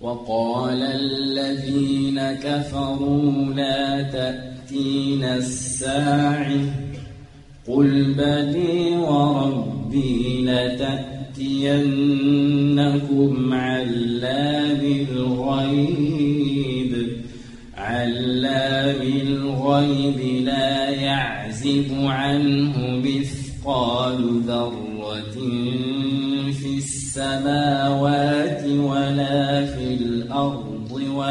وقال الذين كفروا لا تأتينا الساعة قل بلي وربي لتأتينكم علام الغيب. علام الغيب لا يعزب عنه مثقال ذرة في السماوات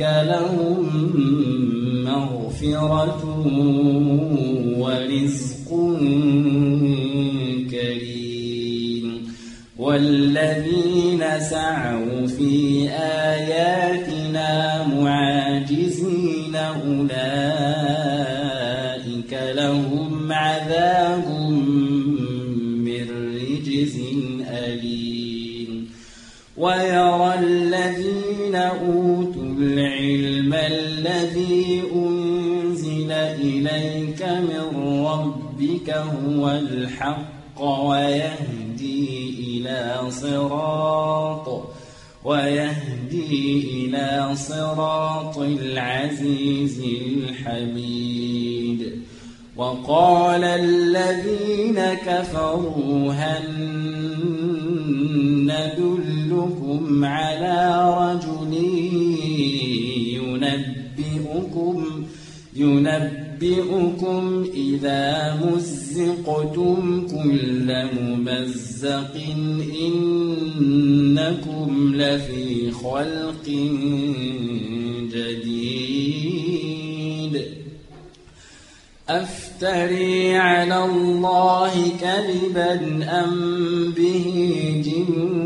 أولئك لهم مغفرة ورزق كريم. والذين سعوا في آياتنا هو الحق ويهدي إلى صراط ويهدي إلى صراط العزيز الحميد. وقال الذين كفروا هل ندلكم على رجل ينبئكم ينبئكم إذا مزقتم كل ممزق إنكم لفي خلق جديد. أفتري على الله كذبا أم به جنه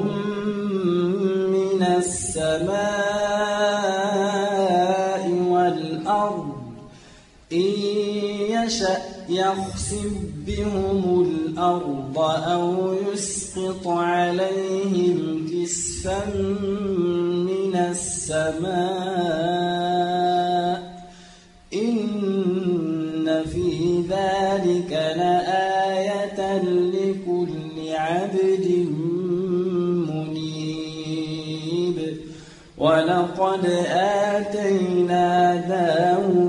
يشأ يخسف بهم الأرض أو يسقط عليهم كسفا من السماء إن في ذلك لآية لكل عبد منيب ولقد آتينا داود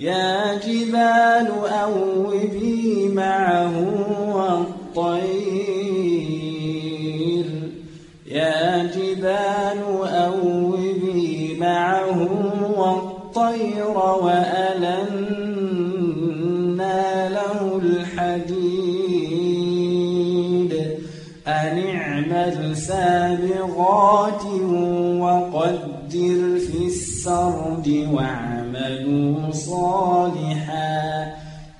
يا جبال أوبي معه والطير. يا جبال أوبي معه والطير وألنا له الحديد. أن اعمل سابغات وقدر في السرد وَاعْمَلُوا صَالِحًا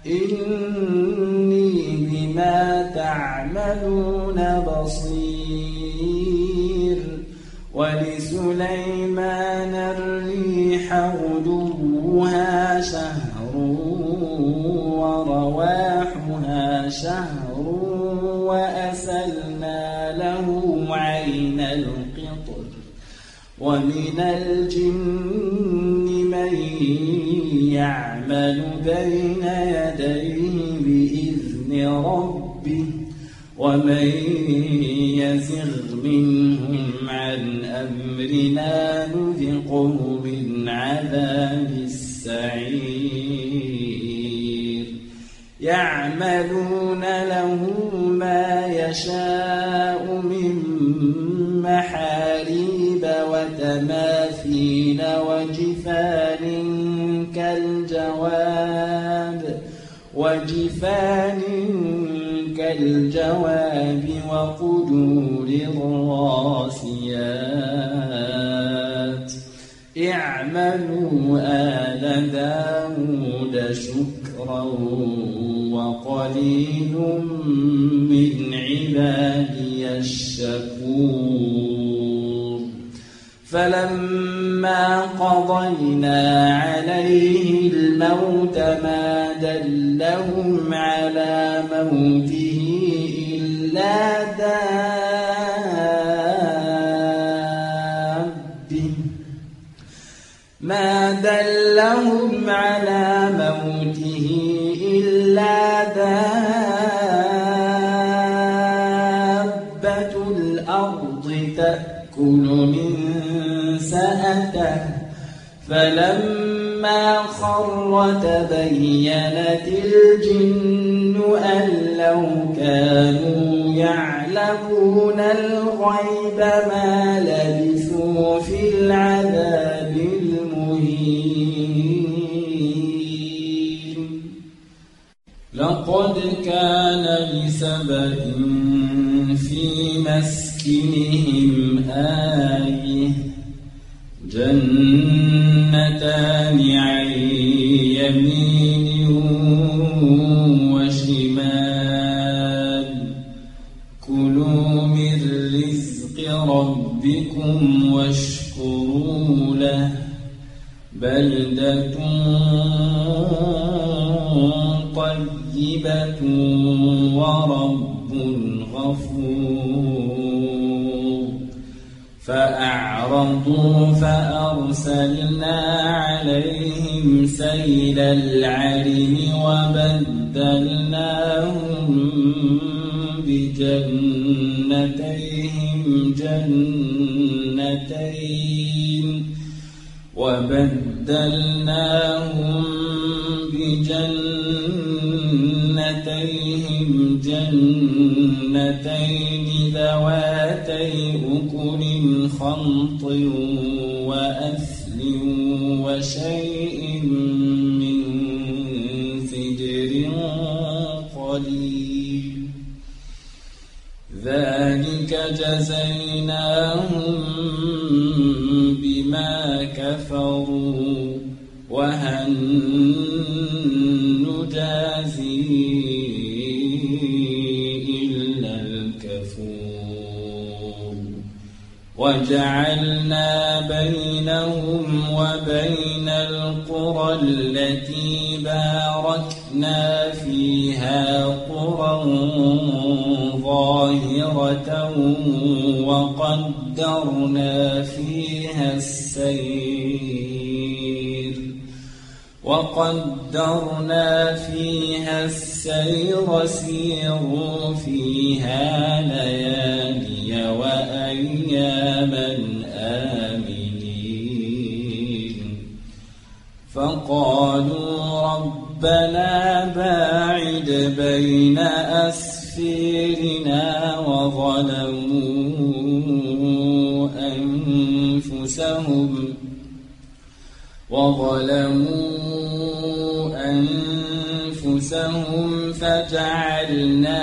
إِنِّي بِمَا تَعْمَلُونَ بَصِيرٌ وَلِسُلَيْمَانَ الرِّيحَ غُدُوُّهَا شَهْرٌ وَرَوَاحُهَا شَهْرٌ وَأَسَلْنَا لَهُ عَيْنَ الْقِطْرِ وَمِنَ الْجِنِّ يعمل بين يديه بإذن ربه ومن يزغ منهم عن أمرنا نذقه من عذاب السعير يعملون له ما يشاء من محاريب وتماثيل وجفان كالجواب وقدور الراسيات اعملوا آل داود شكرا وقليل من عبادي الشكور فلما قضينا عليه الموت ما دلهم على موته إلا دابه ما دلهم على موته إلا دابة الأرض تأكل من سأته فلما خر تبينت الجن أن لو كانوا يعلمون الغيب ما لبثوا في العذاب المهين لقد كان لسبأ في مسكنهم آية جنتان طيبة ورب غفور. فأعرضوا فأرسلنا عليهم سيل العرم وبدلناهم بجنتيهم جنتين. وبدلناهم بجنتيهم جنتين ذواتي أكل خمط وهل نجازي إلا الكفور. وجعلنا بينهم وبين القرى التي باركنا فيها قرى ظاهرة وقدرنا فيها السير. وقدرنا فيها السير سيروا فيها ليالي وأياما آمنين. فقالوا ربنا باعد بين أسفيرنا وظلموا أنفسهم وظلموا أنفسهم فجعلناهم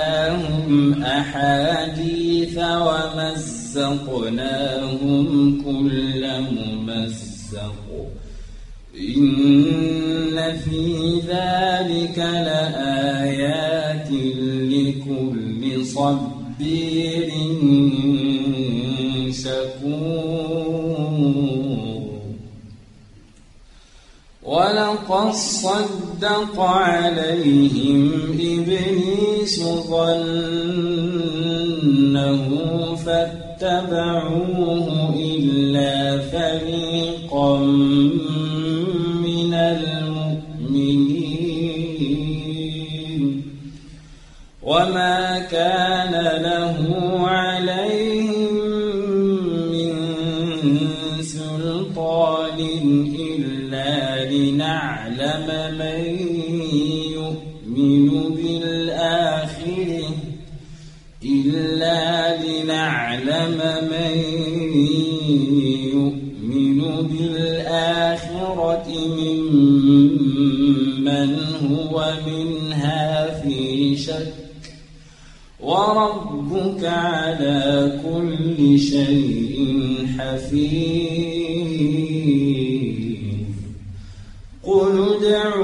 أحاديث ومزقناهم كل ممزق. إن في ذلك لآيات لكل صبير ولقد صدق عليهم إبليس ظنه فاتبعوه إلا فريقا من المؤمنين. وما كان له عليهم من سلطان إلا لنعلم من يؤمن بالآخرة إلا لنعلم من يؤمن بالآخرة ممن هو منها في شك. وربك على كل شيء حفيظ. قل ادعوا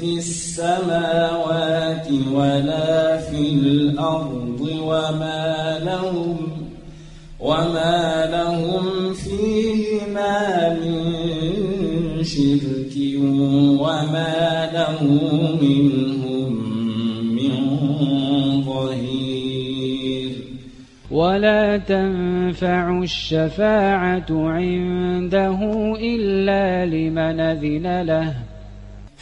في السماوات ولا في الأرض وما لهم وما لهم فيهما من شرك وما له منهم من ظهير. ولا تنفع الشفاعة عنده إلا لمن أذن له.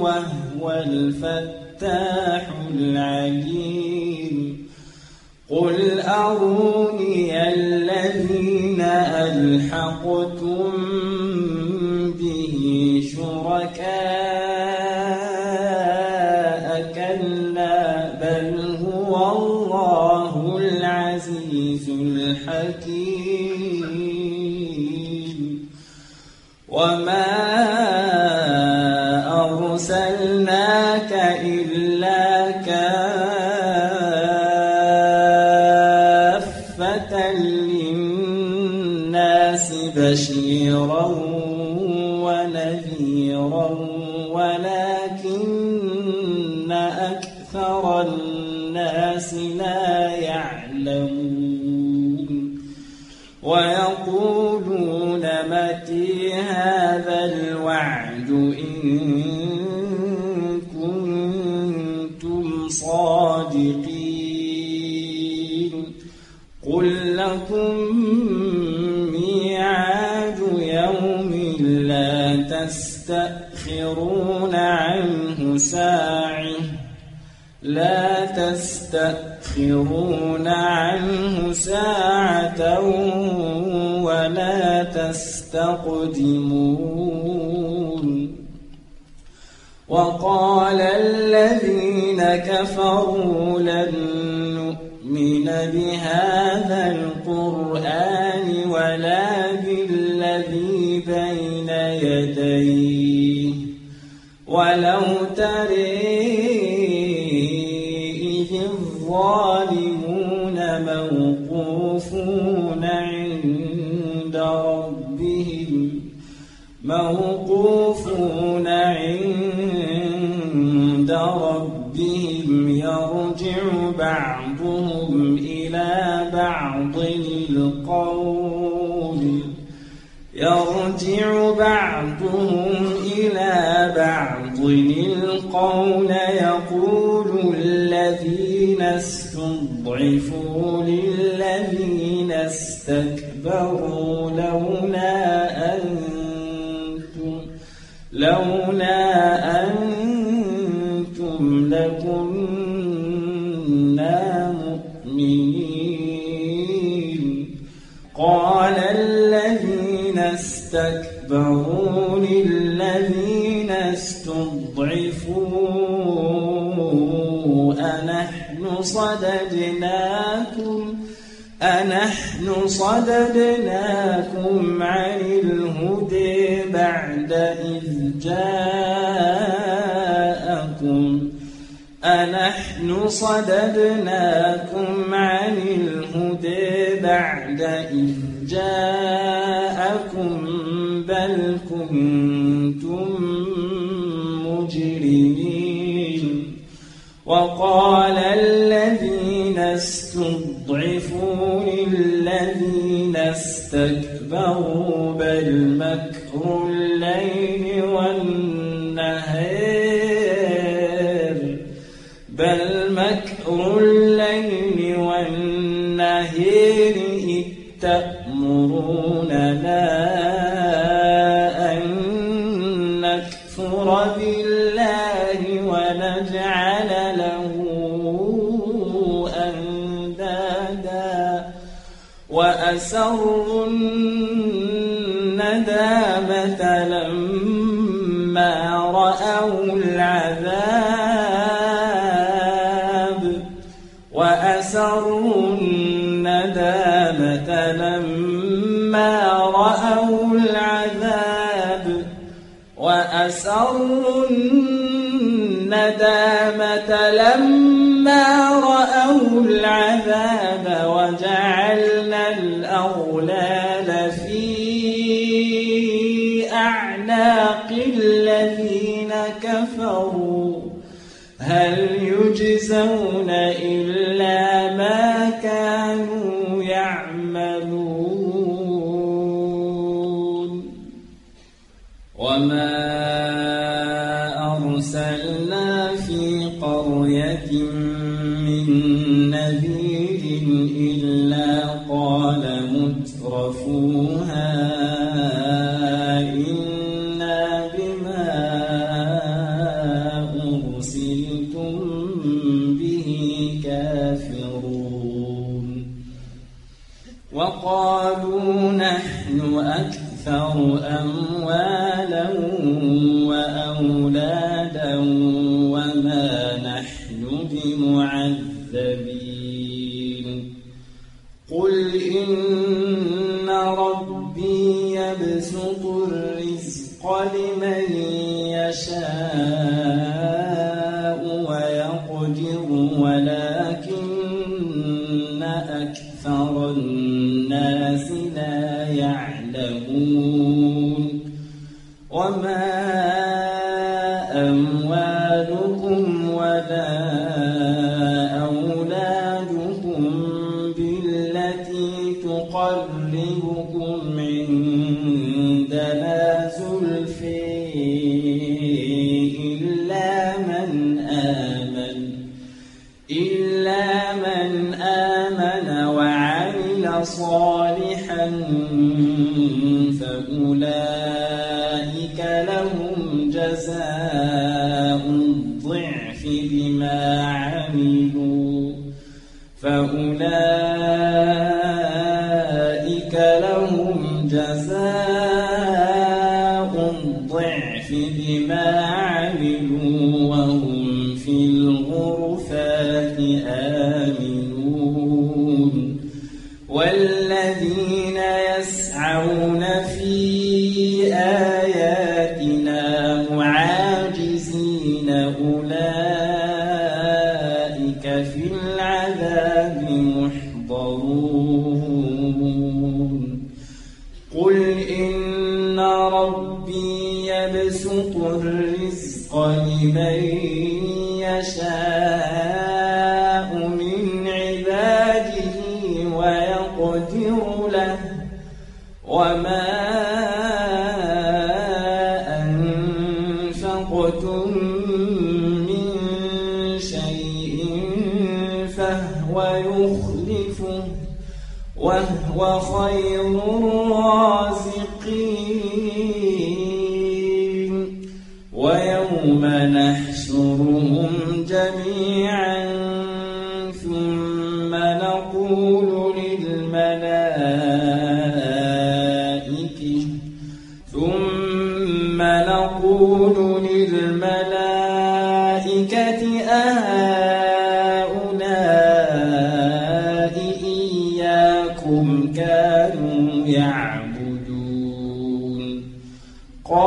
وهو الفتاح العليم. قل أروني الذين ألحقتم به شركاء. كلا بل هو الله العزيز الحكيم. وما أرسلناك إلا كافة للناس بشيرا ونذيرا ولكن أكثر الناس لا يعلمون. ويقولون متى هذا الوعد إن صادقين. قل لكم ميعاد يوم لا تستأخرون عنه ساعة. لا تستأخرون عنه ساعة ولا تستقدمون. وقال الذين كفروا لن نؤمن بهذا القرآن ولا بالذي بين يديه. ولو إذ الظالمون موقوفون عند ربهم موقوفون يرجع بعضهم إلى بعض. القول يقول الذين استضعفوا للذين استكبروا. استكبروا للذين استضعفوا. أنحن صددناكم أنحن صددناكم عن الهدى بعد إذ جاءكم أنحن صددناكم عن الهدى بعد إذ جاءكم بل كنتم مجرمين وقال الذين استضعفوا للذين استكبروا بل مكر الليل والنهار بل مكر الليل والنهار إذ تأمروننا أن نكفر بالله ونجعل له أندادا وأسروا الندامة لما رأوا العذاب الندامة لما رأوا العذاب وأسروا الندامة لما رأوا العذاب وجعلنا الأغلال في أعناق الذين كفروا. هل يجزون إلا بمعذبين قل إن ربي يبسط الرزق لمن يشاء. فأولئك لهم جزاء الضعف بما عملوا فأولئك وما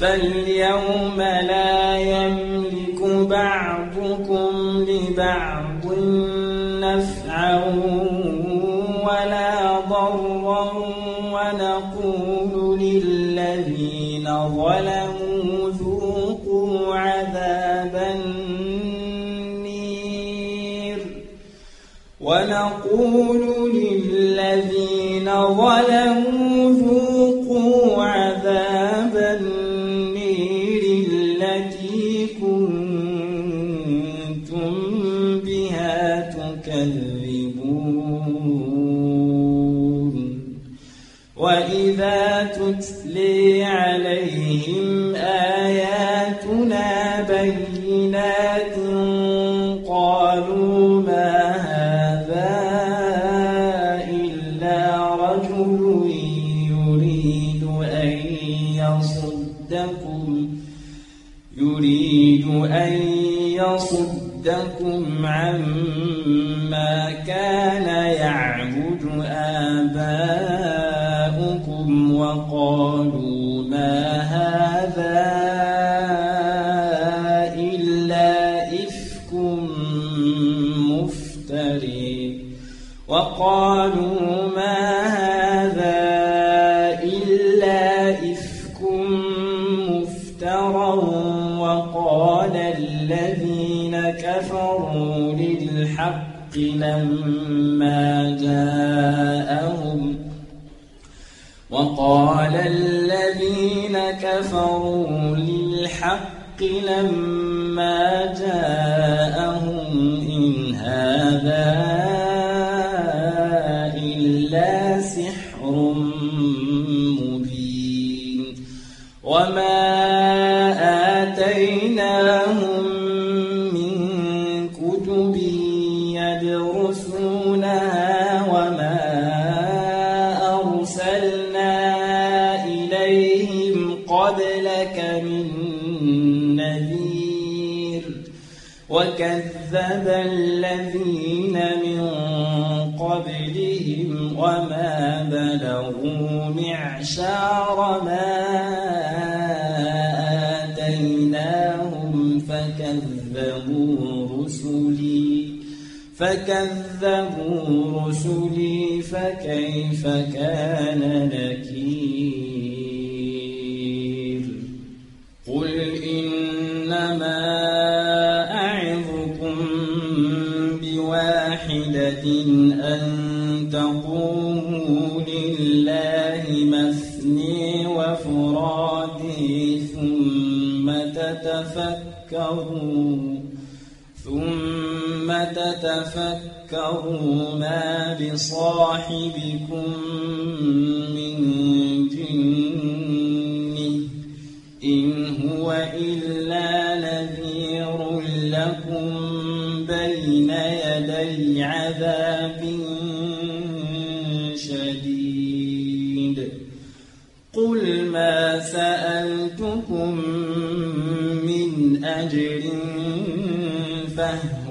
فاليوم لا يملك بعضكم لبعض نفعا ولا ضرا ونقول للذين ظلموا ذوقوا عذاب النير ونقول للذين ظلموا ذوقوا عذاب يصدكم عما لما جاءهم وقال الذين كفروا للحق لما جاءهم وكذب الذين من قبلهم وما بلغوا معشار ما آتيناهم فكذبوا رسلي فكذبوا رسلي فكيف كان نكير؟ مثني وفرادي ثم تتفكروا ثم تتفكروا ما بصاحبكم من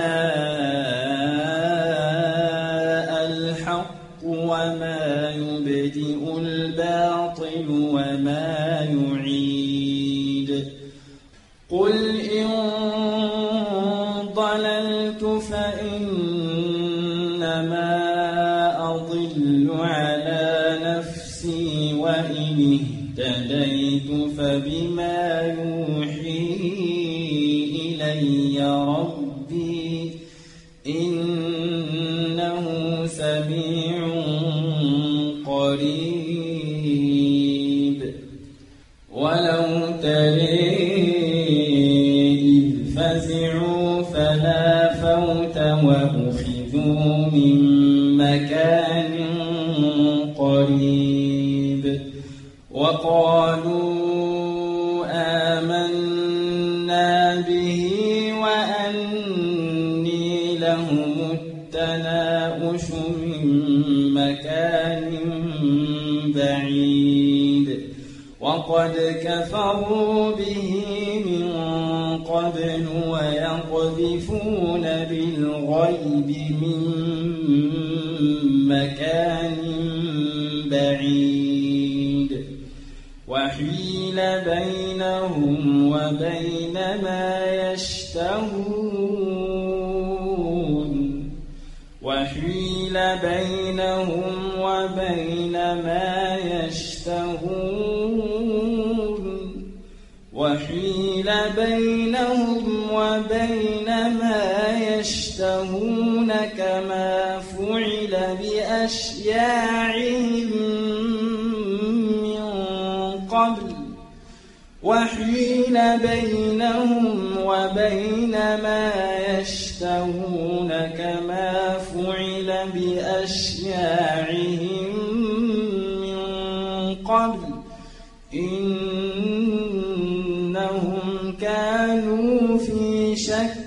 قل كفروا به من قبل ويقذفون بالغيب من مكان بعيد. وحيل بينهم وبين ما يشتهون. وحيل بينهم وبين ما بينهم وبين ما يشتهون كما فعل بأشياعهم من قبل وحيل بينهم وبين ما يشتهون كما فعل بأشياعهم إنهم كانوا في شك